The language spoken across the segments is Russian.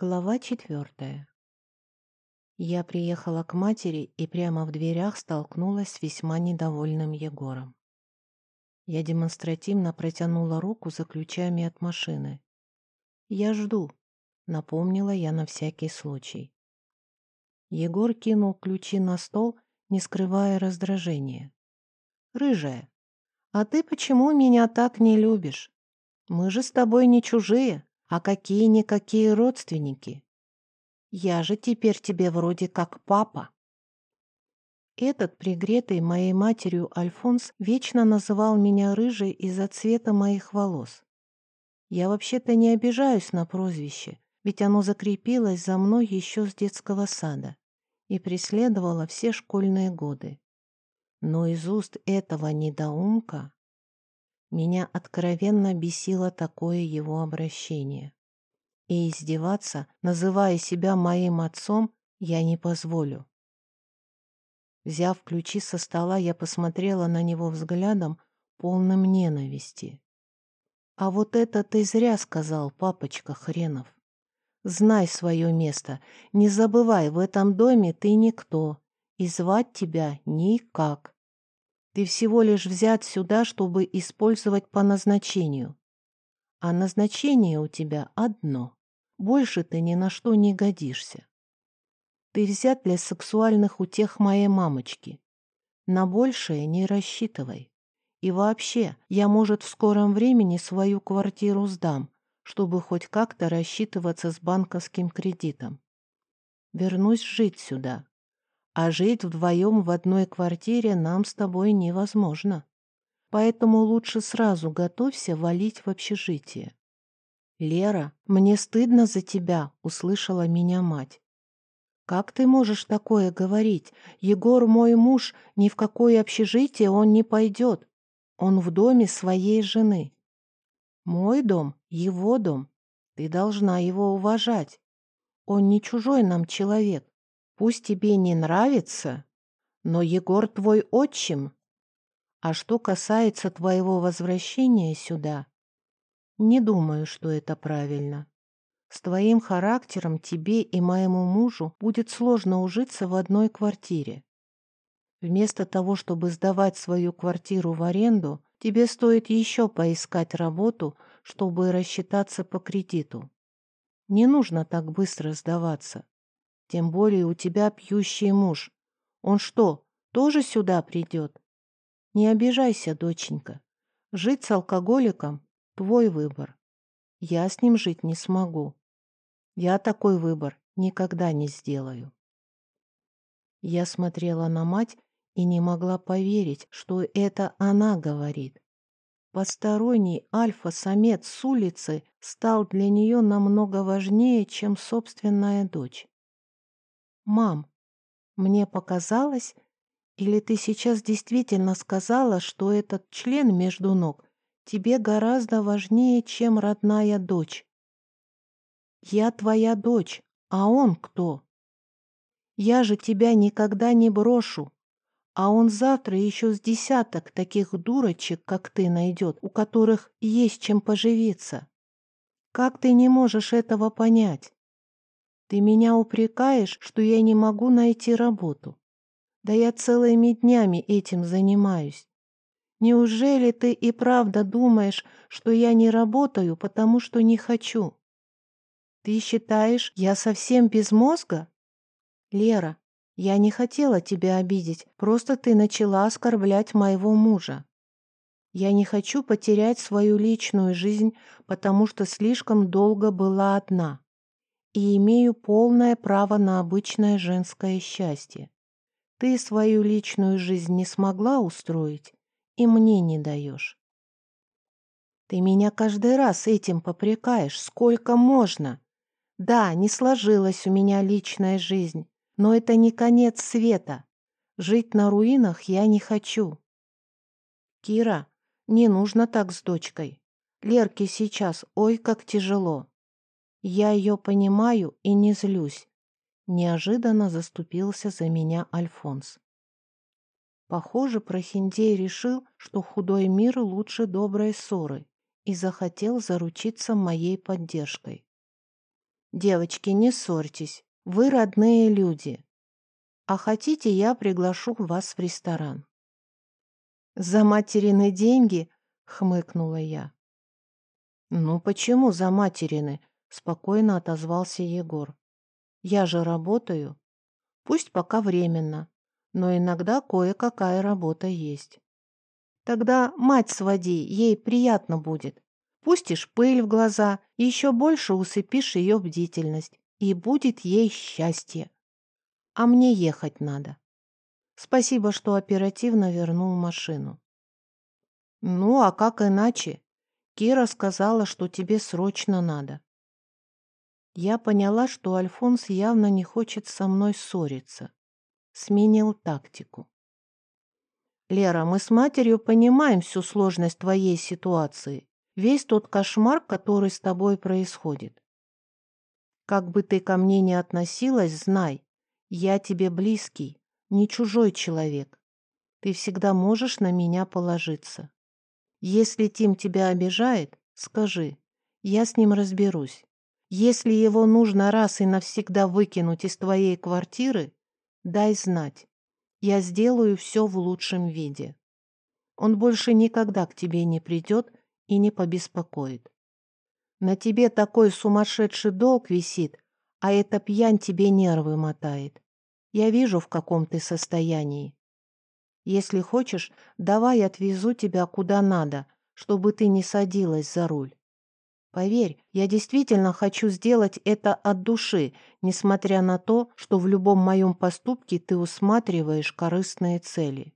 Глава четвертая. Я приехала к матери и прямо в дверях столкнулась с весьма недовольным Егором. Я демонстративно протянула руку за ключами от машины. «Я жду», — напомнила я на всякий случай. Егор кинул ключи на стол, не скрывая раздражения. «Рыжая, а ты почему меня так не любишь? Мы же с тобой не чужие, а какие-никакие родственники. Я же теперь тебе вроде как папа. Этот, пригретый моей матерью Альфонс, вечно называл меня рыжей из-за цвета моих волос. Я вообще-то не обижаюсь на прозвище, ведь оно закрепилось за мной еще с детского сада и преследовало все школьные годы. Но из уст этого недоумка меня откровенно бесило такое его обращение. И издеваться, называя себя моим отцом, я не позволю. Взяв ключи со стола, я посмотрела на него взглядом, полным ненависти. «А вот это ты зря сказал, папочка хренов. Знай свое место, не забывай, в этом доме ты никто, и звать тебя никак. Ты всего лишь взят сюда, чтобы использовать по назначению. А назначение у тебя одно. Больше ты ни на что не годишься. Ты взят для сексуальных утех моей мамочки. На большее не рассчитывай. И вообще, я, может, в скором времени свою квартиру сдам, чтобы хоть как-то рассчитываться с банковским кредитом. Вернусь жить сюда, а жить вдвоем в одной квартире нам с тобой невозможно. Поэтому лучше сразу готовься валить в общежитие. «Лера, мне стыдно за тебя», — услышала меня мать. «Как ты можешь такое говорить? Егор мой муж, ни в какое общежитие он не пойдет. Он в доме своей жены». «Мой дом, его дом. Ты должна его уважать. Он не чужой нам человек. Пусть тебе не нравится, но Егор твой отчим. А что касается твоего возвращения сюда, не думаю, что это правильно. С твоим характером тебе и моему мужу будет сложно ужиться в одной квартире. Вместо того, чтобы сдавать свою квартиру в аренду, тебе стоит еще поискать работу, чтобы рассчитаться по кредиту. Не нужно так быстро сдаваться. Тем более у тебя пьющий муж. Он что, тоже сюда придет? Не обижайся, доченька. Жить с алкоголиком — твой выбор. Я с ним жить не смогу. Я такой выбор никогда не сделаю. Я смотрела на мать и не могла поверить, что это она говорит. Посторонний альфа-самец с улицы стал для нее намного важнее, чем собственная дочь. «Мам, мне показалось, или ты сейчас действительно сказала, что этот член между ног тебе гораздо важнее, чем родная дочь?» «Я твоя дочь, а он кто?» «Я же тебя никогда не брошу, а он завтра еще с десяток таких дурочек, как ты, найдет, у которых есть чем поживиться. Как ты не можешь этого понять?» Ты меня упрекаешь, что я не могу найти работу. Да я целыми днями этим занимаюсь. Неужели ты и правда думаешь, что я не работаю, потому что не хочу? Ты считаешь, я совсем без мозга? Лера, я не хотела тебя обидеть, просто ты начала оскорблять моего мужа. Я не хочу потерять свою личную жизнь, потому что слишком долго была одна и имею полное право на обычное женское счастье. Ты свою личную жизнь не смогла устроить и мне не даешь. Ты меня каждый раз этим попрекаешь, сколько можно. Да, не сложилась у меня личная жизнь, но это не конец света. Жить на руинах я не хочу. Кира, не нужно так с дочкой. Лерке сейчас ой как тяжело. Я ее понимаю и не злюсь. Неожиданно заступился за меня Альфонс. Похоже, Прохиндей решил, что худой мир лучше доброй ссоры и захотел заручиться моей поддержкой. Девочки, не ссорьтесь. Вы родные люди. А хотите, я приглашу вас в ресторан. За материны деньги? Хмыкнула я. Ну почему за материны? Спокойно отозвался Егор. Я же работаю. Пусть пока временно, но иногда кое-какая работа есть. Тогда мать своди, ей приятно будет. Пустишь пыль в глаза, еще больше усыпишь ее бдительность, и будет ей счастье. А мне ехать надо. Спасибо, что оперативно вернул машину. Ну, а как иначе? Кира сказала, что тебе срочно надо. Я поняла, что Альфонс явно не хочет со мной ссориться. Сменил тактику. «Лера, мы с матерью понимаем всю сложность твоей ситуации, весь тот кошмар, который с тобой происходит. Как бы ты ко мне ни относилась, знай, я тебе близкий, не чужой человек. Ты всегда можешь на меня положиться. Если Тим тебя обижает, скажи, я с ним разберусь. Если его нужно раз и навсегда выкинуть из твоей квартиры, дай знать. Я сделаю все в лучшем виде. Он больше никогда к тебе не придет и не побеспокоит. На тебе такой сумасшедший долг висит, а эта пьянь тебе нервы мотает. Я вижу, в каком ты состоянии. Если хочешь, давай отвезу тебя куда надо, чтобы ты не садилась за руль. Поверь, я действительно хочу сделать это от души, несмотря на то, что в любом моем поступке ты усматриваешь корыстные цели.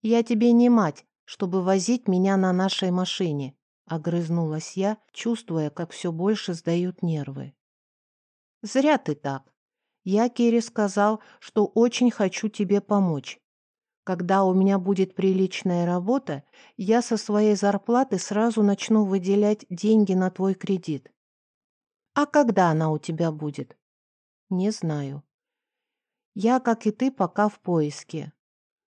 Я тебе не мать, чтобы возить меня на нашей машине, огрызнулась я, чувствуя, как все больше сдают нервы. Зря ты так. Я Кире сказал, что очень хочу тебе помочь, когда у меня будет приличная работа, я со своей зарплаты сразу начну выделять деньги на твой кредит. А когда она у тебя будет? Не знаю. Я, как и ты, пока в поиске.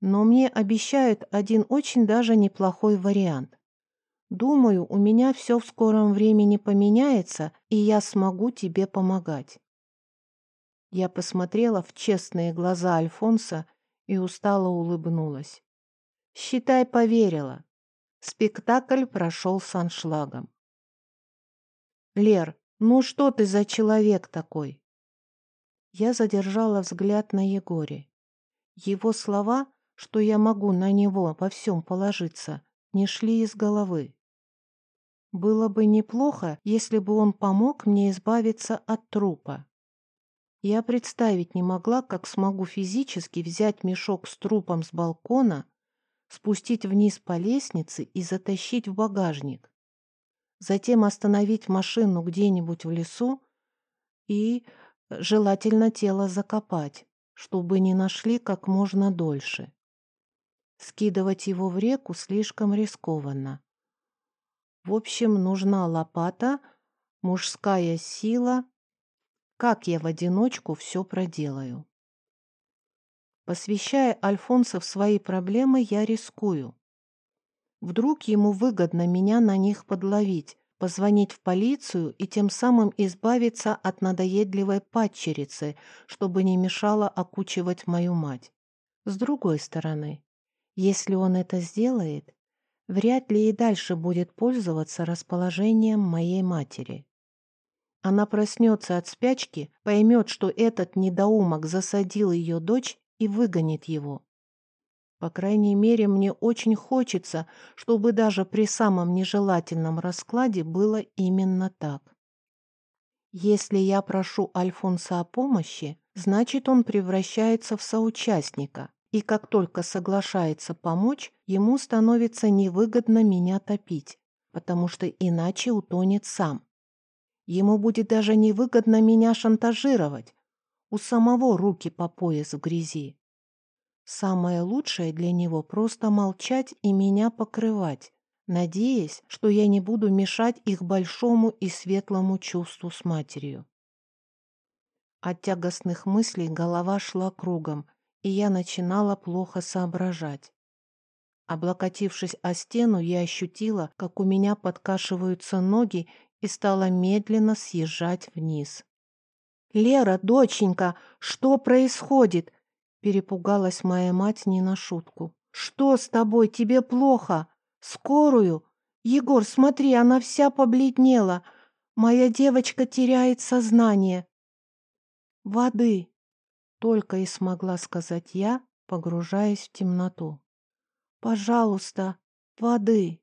Но мне обещают один очень даже неплохой вариант. Думаю, у меня все в скором времени поменяется, и я смогу тебе помогать. Я посмотрела в честные глаза Альфонса и устало улыбнулась. «Считай, поверила. Спектакль прошел с аншлагом». «Лер, ну что ты за человек такой?» Я задержала взгляд на Егоре. Его слова, что я могу на него во всем положиться, не шли из головы. Было бы неплохо, если бы он помог мне избавиться от трупа. Я представить не могла, как смогу физически взять мешок с трупом с балкона, спустить вниз по лестнице и затащить в багажник. Затем остановить машину где-нибудь в лесу и, желательно, тело закопать, чтобы не нашли как можно дольше. Скидывать его в реку слишком рискованно. В общем, нужна лопата, мужская сила как я в одиночку все проделаю? Посвящая Альфонса в свои проблемы, я рискую. Вдруг ему выгодно меня на них подловить, позвонить в полицию и тем самым избавиться от надоедливой падчерицы, чтобы не мешало окучивать мою мать. С другой стороны, если он это сделает, вряд ли и дальше будет пользоваться расположением моей матери. Она проснется от спячки, поймет, что этот недоумок засадил ее дочь и выгонит его. По крайней мере, мне очень хочется, чтобы даже при самом нежелательном раскладе было именно так. Если я прошу Альфонса о помощи, значит, он превращается в соучастника, и как только соглашается помочь, ему становится невыгодно меня топить, потому что иначе утонет сам. Ему будет даже невыгодно меня шантажировать. У самого руки по пояс в грязи. Самое лучшее для него просто молчать и меня покрывать, надеясь, что я не буду мешать их большому и светлому чувству с матерью. От тягостных мыслей голова шла кругом, и я начинала плохо соображать. Облокотившись о стену, я ощутила, как у меня подкашиваются ноги и стала медленно съезжать вниз. «Лера, доченька, что происходит?» Перепугалась моя мать не на шутку. «Что с тобой? Тебе плохо? Скорую? Егор, смотри, она вся побледнела. Моя девочка теряет сознание». «Воды!» — только и смогла сказать я, погружаясь в темноту. «Пожалуйста, воды!»